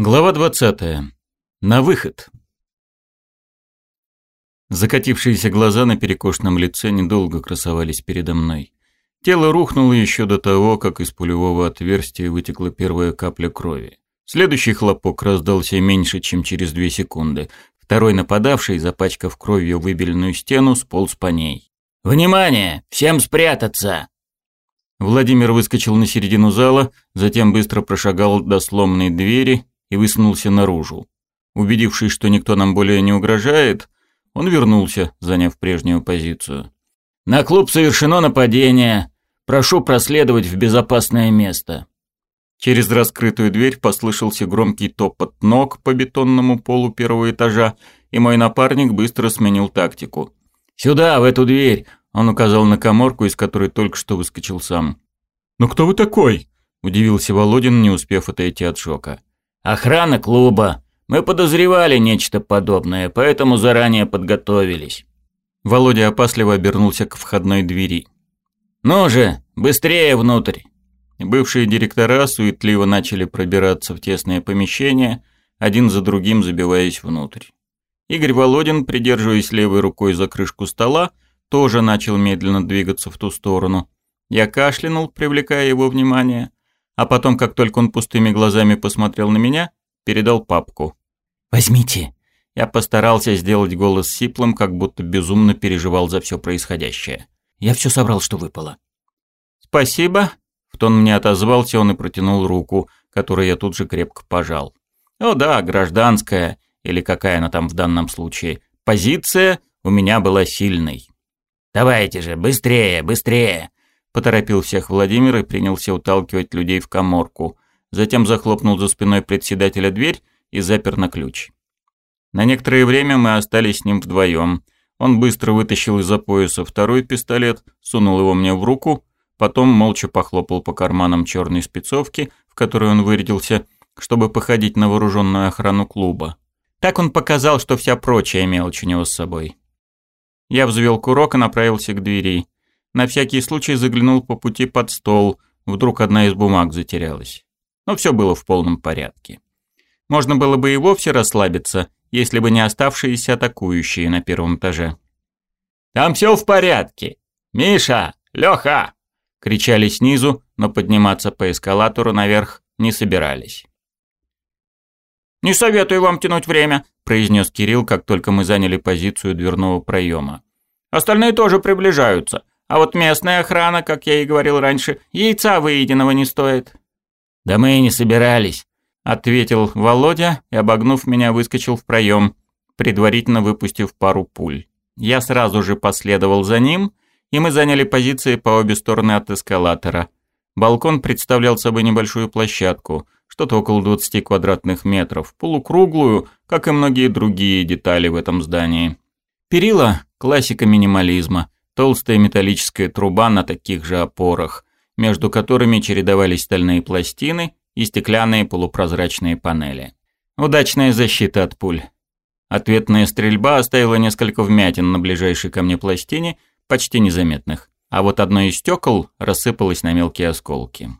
Глава 20. На выход. Закатившиеся глаза на перекошенном лице недолго красовались передо мной. Тело рухнуло еще до того, как из пулевого отверстия вытекла первая капля крови. Следующий хлопок раздался меньше, чем через две секунды. Второй нападавший, запачкав кровью выбеленную стену, сполз по ней. «Внимание! Всем спрятаться!» Владимир выскочил на середину зала, затем быстро прошагал до сломанной двери и высунулся наружу. Убедившись, что никто нам более не угрожает, он вернулся, заняв прежнюю позицию. «На клуб совершено нападение. Прошу проследовать в безопасное место». Через раскрытую дверь послышался громкий топот ног по бетонному полу первого этажа, и мой напарник быстро сменил тактику. «Сюда, в эту дверь!» – он указал на коморку, из которой только что выскочил сам. «Но кто вы такой?» – удивился Володин, не успев отойти от шока. Охрана клуба. Мы подозревали нечто подобное, поэтому заранее подготовились. Володя опасливо обернулся к входной двери. Ну же, быстрее внутрь. Бывшие директора суетливо начали пробираться в тесное помещение, один за другим забиваясь внутрь. Игорь Володин, придерживаясь левой рукой за крышку стола, тоже начал медленно двигаться в ту сторону. Я кашлянул, привлекая его внимание, а потом, как только он пустыми глазами посмотрел на меня, передал папку. «Возьмите». Я постарался сделать голос сиплым, как будто безумно переживал за все происходящее. «Я все собрал, что выпало». «Спасибо», — в тон мне отозвался он и протянул руку, которую я тут же крепко пожал. «О да, гражданская, или какая она там в данном случае, позиция у меня была сильной». «Давайте же, быстрее, быстрее!» Поторопил всех Владимир и принялся уталкивать людей в коморку. Затем захлопнул за спиной председателя дверь и запер на ключ. На некоторое время мы остались с ним вдвоем. Он быстро вытащил из-за пояса второй пистолет, сунул его мне в руку, потом молча похлопал по карманам черной спецовки, в которой он вырядился, чтобы походить на вооруженную охрану клуба. Так он показал, что вся прочая мелочь у него с собой. Я взвел курок и направился к двери. На всякий случай заглянул по пути под стол, вдруг одна из бумаг затерялась. Но все было в полном порядке. Можно было бы и вовсе расслабиться, если бы не оставшиеся атакующие на первом этаже. «Там все в порядке! Миша! Леха!» кричали снизу, но подниматься по эскалатору наверх не собирались. «Не советую вам тянуть время», – произнес Кирилл, как только мы заняли позицию дверного проема. «Остальные тоже приближаются. А вот местная охрана, как я и говорил раньше, яйца выеденного не стоит». «Да мы и не собирались», — ответил Володя и, обогнув меня, выскочил в проем, предварительно выпустив пару пуль. Я сразу же последовал за ним, и мы заняли позиции по обе стороны от эскалатора. Балкон представлял собой небольшую площадку, что-то около 20 квадратных метров, полукруглую, как и многие другие детали в этом здании. Перила – классика минимализма – толстая металлическая труба на таких же опорах, между которыми чередовались стальные пластины и стеклянные полупрозрачные панели. Удачная защита от пуль. Ответная стрельба оставила несколько вмятин на ближайшей ко мне пластине, почти незаметных, а вот одно из стекол рассыпалось на мелкие осколки.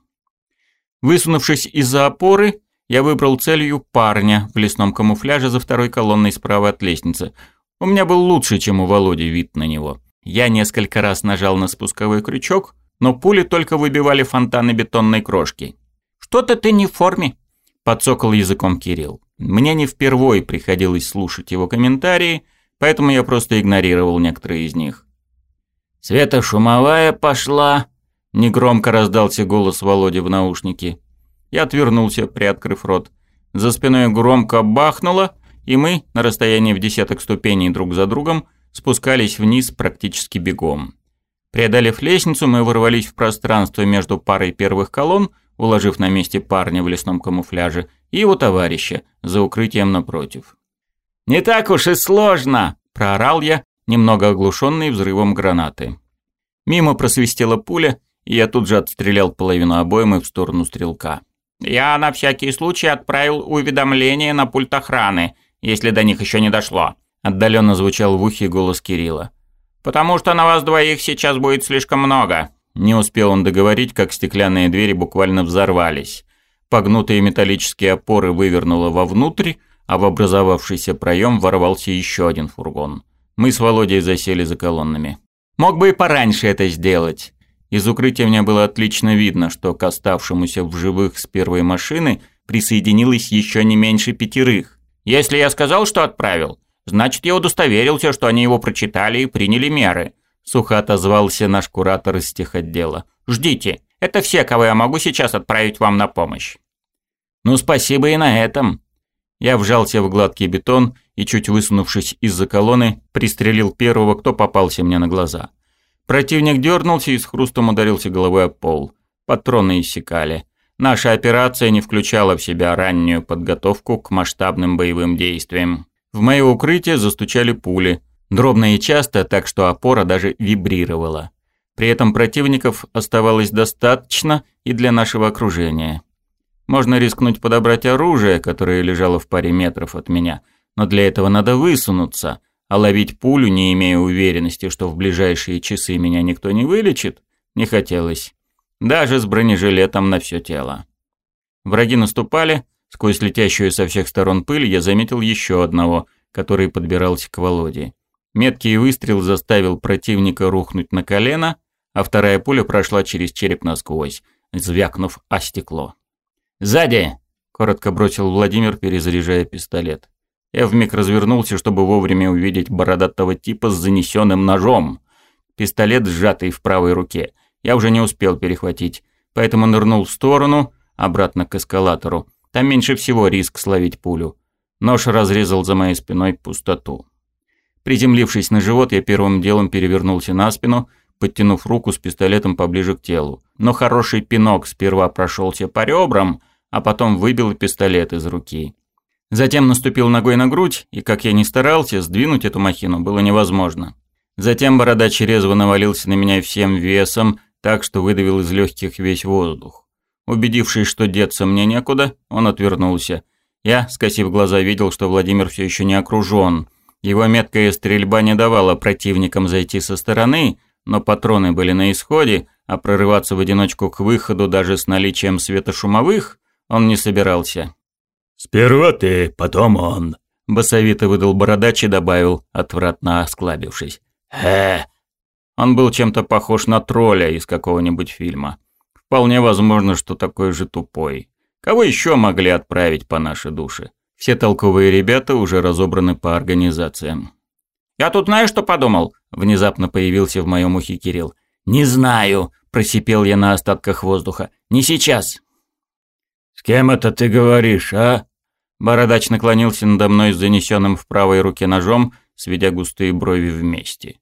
Высунувшись из-за опоры, я выбрал целью парня в лесном камуфляже за второй колонной справа от лестницы. У меня был лучше, чем у Володи вид на него. Я несколько раз нажал на спусковой крючок, но пули только выбивали фонтаны бетонной крошки. «Что-то ты не в форме», – подсокал языком Кирилл. Мне не впервой приходилось слушать его комментарии, поэтому я просто игнорировал некоторые из них. «Светошумовая пошла», – негромко раздался голос Володи в наушнике. Я отвернулся, приоткрыв рот. За спиной громко бахнуло, и мы, на расстоянии в десяток ступеней друг за другом, – спускались вниз практически бегом. Преодолев лестницу, мы ворвались в пространство между парой первых колонн, уложив на месте парня в лесном камуфляже, и его товарища, за укрытием напротив. «Не так уж и сложно!» – проорал я, немного оглушенный взрывом гранаты. Мимо просвистела пуля, и я тут же отстрелял половину обоймы в сторону стрелка. «Я на всякий случай отправил уведомление на пульт охраны, если до них еще не дошло», Отдаленно звучал в ухе голос Кирилла. «Потому что на вас двоих сейчас будет слишком много». Не успел он договорить, как стеклянные двери буквально взорвались. Погнутые металлические опоры вывернуло вовнутрь, а в образовавшийся проем ворвался еще один фургон. Мы с Володей засели за колоннами. Мог бы и пораньше это сделать. Из укрытия мне было отлично видно, что к оставшемуся в живых с первой машины присоединилось еще не меньше пятерых. Если я сказал, что отправил, значит, я удостоверился, что они его прочитали и приняли меры. Сухо отозвался наш куратор из техотдела. «Ждите, это все, кого я могу сейчас отправить вам на помощь». «Ну, спасибо и на этом». Я вжался в гладкий бетон и, чуть высунувшись из-за колонны, пристрелил первого, кто попался мне на глаза. Противник дернулся и с хрустом ударился головой о пол. Патроны иссякали. Наша операция не включала в себя раннюю подготовку к масштабным боевым действиям. В мое укрытие застучали пули, дробно и часто, так что опора даже вибрировала. При этом противников оставалось достаточно и для нашего окружения. Можно рискнуть подобрать оружие, которое лежало в паре метров от меня, но для этого надо высунуться, а ловить пулю, не имея уверенности, что в ближайшие часы меня никто не вылечит, не хотелось. Даже с бронежилетом на все тело. Враги наступали, сквозь летящую со всех сторон пыль я заметил еще одного, который подбирался к Володе. Меткий выстрел заставил противника рухнуть на колено, а вторая пуля прошла через череп насквозь, звякнув о стекло. «Сзади!» – коротко бросил Владимир, перезаряжая пистолет. Я вмиг развернулся, чтобы вовремя увидеть бородатого типа с занесенным ножом. Пистолет, сжатый в правой руке, я уже не успел перехватить, поэтому нырнул в сторону, обратно к эскалатору. Там меньше всего риск словить пулю. Нож разрезал за моей спиной пустоту. Приземлившись на живот, я первым делом перевернулся на спину, подтянув руку с пистолетом поближе к телу. Но хороший пинок сперва прошелся по ребрам, а потом выбил пистолет из руки. Затем наступил ногой на грудь, и как я ни старался, сдвинуть эту махину было невозможно. Затем бородач резво навалился на меня всем весом, так что выдавил из легких весь воздух. Убедившись, что деться мне некуда, он отвернулся. Я, скосив глаза, видел, что Владимир все еще не окружен. Его меткая стрельба не давала противникам зайти со стороны, но патроны были на исходе, а прорываться в одиночку к выходу даже с наличием светошумовых он не собирался. «Сперва ты, потом он», – басовито выдал бородач и добавил, отвратно осклабившись. «Э!» Он был чем-то похож на тролля из какого-нибудь фильма. Вполне возможно, что такой же тупой. Кого еще могли отправить по нашей душе? Все толковые ребята уже разобраны по организациям. «Я тут знаешь, что подумал?» Внезапно появился в моем ухе Кирилл. «Не знаю», – просипел я на остатках воздуха. «Не сейчас». «С кем это ты говоришь, а?» Бородач наклонился надо мной с занесенным в правой руке ножом, сведя густые брови вместе.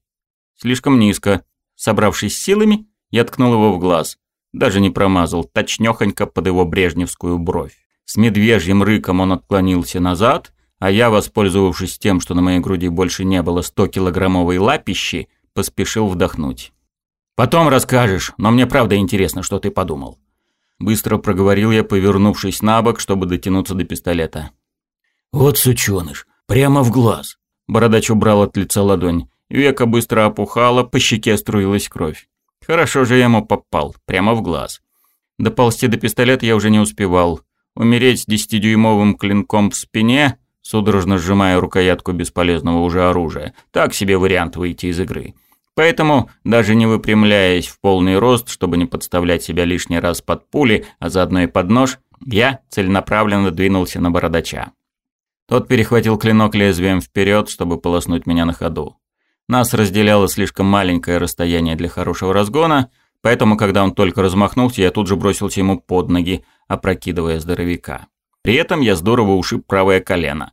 Слишком низко. Собравшись силами, я ткнул его в глаз. Даже не промазал, точнёхонько под его брежневскую бровь. С медвежьим рыком он отклонился назад, а я, воспользовавшись тем, что на моей груди больше не было 100-килограммовой лапищи, поспешил вдохнуть. «Потом расскажешь, но мне правда интересно, что ты подумал». Быстро проговорил я, повернувшись на бок, чтобы дотянуться до пистолета. «Вот сучёныш, прямо в глаз!» Бородач убрал от лица ладонь. Века быстро опухала, по щеке струилась кровь. Хорошо же я ему попал, прямо в глаз. Доползти до пистолета я уже не успевал. Умереть с десятидюймовым клинком в спине судорожно сжимая рукоятку бесполезного уже оружия. Так себе вариант выйти из игры. Поэтому, даже не выпрямляясь в полный рост, чтобы не подставлять себя лишний раз под пули, а заодно и под нож, я целенаправленно двинулся на бородача. Тот перехватил клинок лезвием вперед, чтобы полоснуть меня на ходу. Нас разделяло слишком маленькое расстояние для хорошего разгона, поэтому, когда он только размахнулся, я тут же бросился ему под ноги, опрокидывая здоровяка. При этом я здорово ушиб правое колено,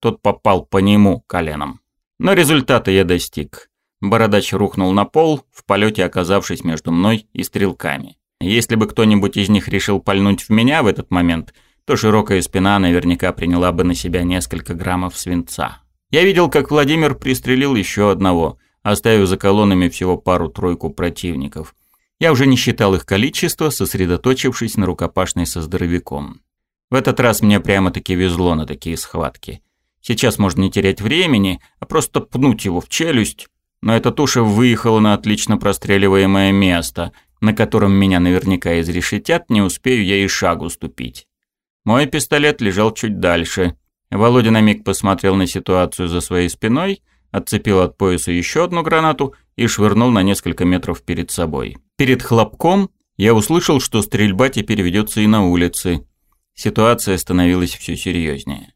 тот попал по нему коленом. Но результата я достиг. Бородач рухнул на пол, в полете оказавшись между мной и стрелками. Если бы кто-нибудь из них решил пальнуть в меня в этот момент, то широкая спина наверняка приняла бы на себя несколько граммов свинца. Я видел, как Владимир пристрелил еще одного, оставив за колоннами всего пару-тройку противников. Я уже не считал их количество, сосредоточившись на рукопашной со здоровяком. В этот раз мне прямо-таки везло на такие схватки. Сейчас можно не терять времени, а просто пнуть его в челюсть. Но эта туша выехала на отлично простреливаемое место, на котором меня наверняка изрешетят, не успею я и шагу ступить. Мой пистолет лежал чуть дальше. Володя на миг посмотрел на ситуацию за своей спиной, отцепил от пояса еще одну гранату и швырнул на несколько метров перед собой. Перед хлопком я услышал, что стрельба теперь ведется и на улице. Ситуация становилась все серьезнее.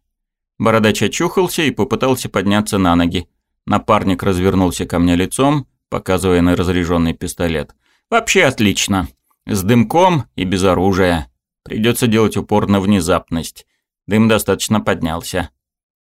Бородач очухался и попытался подняться на ноги. Напарник развернулся ко мне лицом, показывая на разряженный пистолет. «Вообще отлично. С дымком и без оружия. Придется делать упор на внезапность. Дым достаточно поднялся.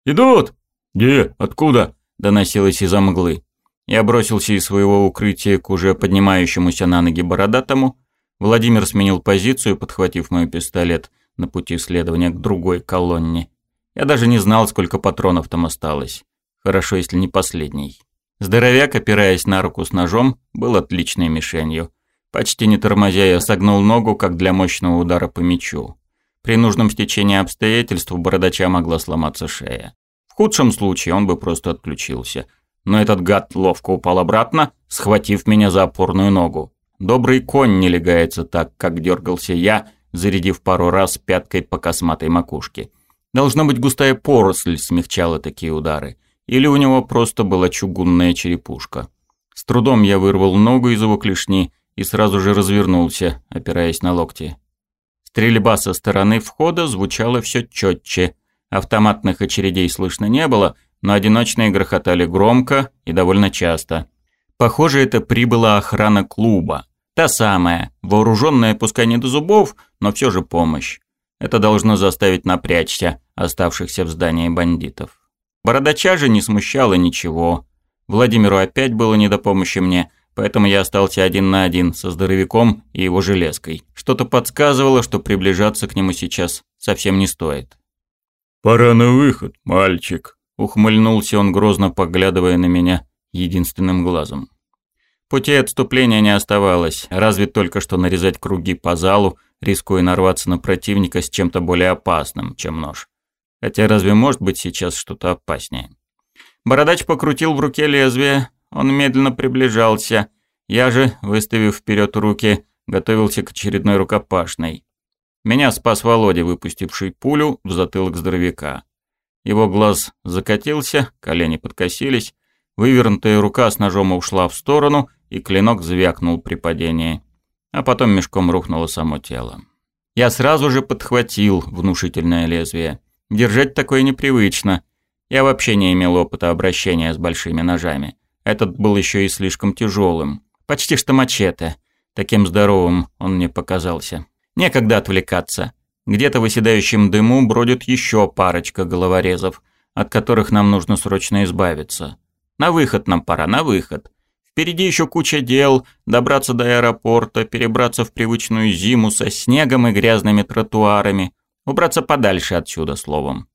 «Идут!» «Где? Откуда?» – доносилось из-за мглы. Я бросился из своего укрытия к уже поднимающемуся на ноги бородатому. Владимир сменил позицию, подхватив мой пистолет на пути следования к другой колонне. Я даже не знал, сколько патронов там осталось. Хорошо, если не последний. Здоровяк, опираясь на руку с ножом, был отличной мишенью. Почти не тормозя, я согнул ногу, как для мощного удара по мячу. При нужном стечении обстоятельств у бородача могла сломаться шея. В худшем случае он бы просто отключился. Но этот гад ловко упал обратно, схватив меня за опорную ногу. Добрый конь не легается так, как дергался я, зарядив пару раз пяткой по косматой макушке. Должно быть, густая поросль смягчала такие удары. Или у него просто была чугунная черепушка. С трудом я вырвал ногу из его клешни и сразу же развернулся, опираясь на локти. Стрельба со стороны входа звучала все четче. Автоматных очередей слышно не было, но одиночные грохотали громко и довольно часто. Похоже, это прибыла охрана клуба. Та самая, вооруженная пускай не до зубов, но все же помощь. Это должно заставить напрячься оставшихся в здании бандитов. Бородача же не смущало ничего. Владимиру опять было не до помощи мне – поэтому я остался один на один со здоровяком и его железкой. Что-то подсказывало, что приближаться к нему сейчас совсем не стоит. «Пора на выход, мальчик», — ухмыльнулся он, грозно поглядывая на меня единственным глазом. Путей отступления не оставалось, разве только что нарезать круги по залу, рискуя нарваться на противника с чем-то более опасным, чем нож. Хотя разве может быть сейчас что-то опаснее? Бородач покрутил в руке лезвие, он медленно приближался. Я же, выставив вперед руки, готовился к очередной рукопашной. Меня спас Володя, выпустивший пулю в затылок здоровяка. Его глаз закатился, колени подкосились, вывернутая рука с ножом ушла в сторону, и клинок звякнул при падении. А потом мешком рухнуло само тело. Я сразу же подхватил внушительное лезвие. Держать такое непривычно. Я вообще не имел опыта обращения с большими ножами. Этот был еще и слишком тяжелым. Почти что мачете. Таким здоровым он мне показался. Некогда отвлекаться. Где-то в оседающем дыму бродит еще парочка головорезов, от которых нам нужно срочно избавиться. На выход нам пора, на выход. Впереди еще куча дел, добраться до аэропорта, перебраться в привычную зиму со снегом и грязными тротуарами, убраться подальше отсюда, словом.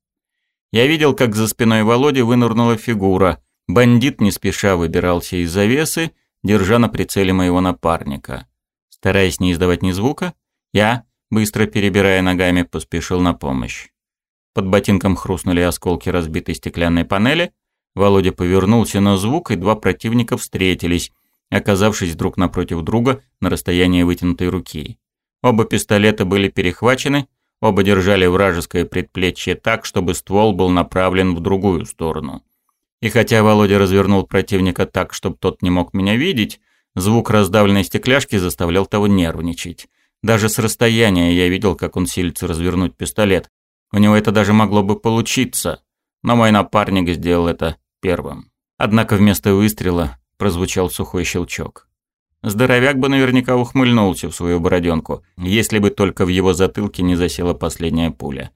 Я видел, как за спиной Володи вынырнула фигура – Бандит не спеша выбирался из завесы, держа на прицеле моего напарника. Стараясь не издавать ни звука, я, быстро перебирая ногами, поспешил на помощь. Под ботинком хрустнули осколки разбитой стеклянной панели. Володя повернулся на звук, и два противника встретились, оказавшись друг напротив друга на расстоянии вытянутой руки. Оба пистолета были перехвачены, оба держали вражеское предплечье так, чтобы ствол был направлен в другую сторону. И хотя Володя развернул противника так, чтобы тот не мог меня видеть, звук раздавленной стекляшки заставлял того нервничать. Даже с расстояния я видел, как он силится развернуть пистолет. У него это даже могло бы получиться, но мой напарник сделал это первым. Однако вместо выстрела прозвучал сухой щелчок. Здоровяк бы наверняка ухмыльнулся в свою бороденку, если бы только в его затылке не засела последняя пуля.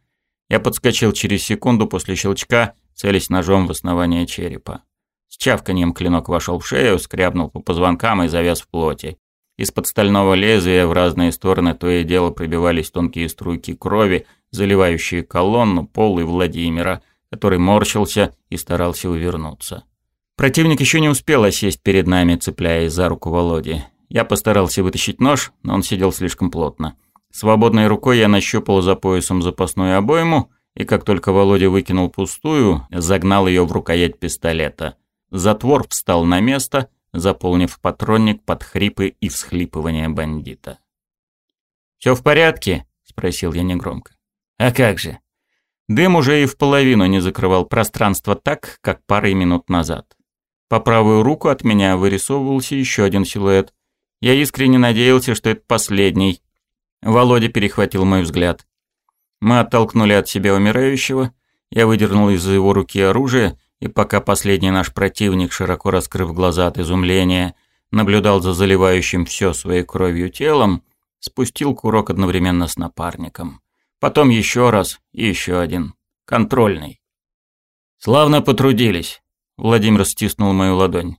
Я подскочил через секунду после щелчка целясь ножом в основание черепа. С чавканьем клинок вошел в шею, скрябнул по позвонкам и завяз в плоти. Из-под стального лезвия в разные стороны то и дело пробивались тонкие струйки крови, заливающие колонну, пол и Владимира, который морщился и старался увернуться. Противник еще не успел осесть перед нами, цепляясь за руку Володи. Я постарался вытащить нож, но он сидел слишком плотно. Свободной рукой я нащупал за поясом запасную обойму и как только Володя выкинул пустую, загнал ее в рукоять пистолета. Затвор встал на место, заполнив патронник под хрипы и всхлипывания бандита. «Все в порядке?» – спросил я негромко. А как же? Дым уже и в половину не закрывал пространство так, как парой минут назад. По правую руку от меня вырисовывался еще один силуэт. Я искренне надеялся, что это последний. Володя перехватил мой взгляд. Мы оттолкнули от себя умирающего, я выдернул из его руки оружие, и пока последний наш противник, широко раскрыв глаза от изумления, наблюдал за заливающим все своей кровью телом, спустил курок одновременно с напарником. Потом еще раз и еще один. Контрольный. «Славно потрудились», — Владимир стиснул мою ладонь.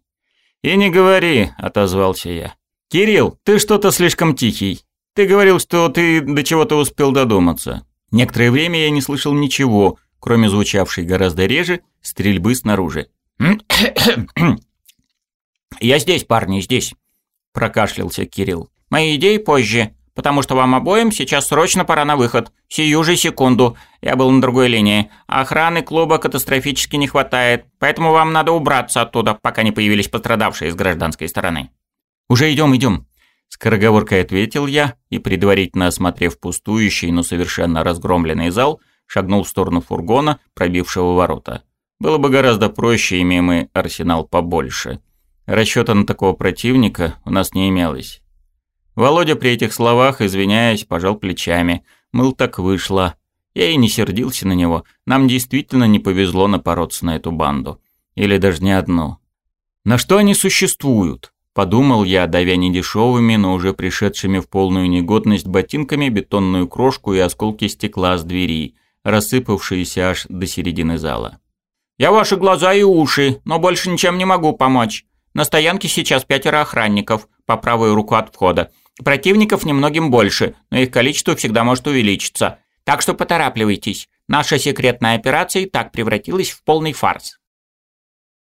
«И не говори», — отозвался я. «Кирилл, ты что-то слишком тихий. Ты говорил, что ты до чего-то успел додуматься». Некоторое время я не слышал ничего, кроме звучавшей гораздо реже стрельбы снаружи. «Я здесь, парни, здесь», – прокашлялся Кирилл. «Мои идеи позже, потому что вам обоим сейчас срочно пора на выход. Сию же секунду. Я был на другой линии. Охраны клуба катастрофически не хватает, поэтому вам надо убраться оттуда, пока не появились пострадавшие с гражданской стороны». «Уже идем, идем», Скороговоркой ответил я и, предварительно осмотрев пустующий, но совершенно разгромленный зал, шагнул в сторону фургона, пробившего ворота. Было бы гораздо проще, имея мы арсенал побольше. Расчета на такого противника у нас не имелось. Володя при этих словах, извиняясь, пожал плечами. Мыл так вышло. Я и не сердился на него. Нам действительно не повезло напороться на эту банду. Или даже не одну. На что они существуют? Подумал я, давя недешевыми, но уже пришедшими в полную негодность ботинками бетонную крошку и осколки стекла с двери, рассыпавшиеся аж до середины зала. «Я ваши глаза и уши, но больше ничем не могу помочь. На стоянке сейчас пятеро охранников, по правую руку от входа. Противников немногим больше, но их количество всегда может увеличиться. Так что поторапливайтесь. Наша секретная операция и так превратилась в полный фарс».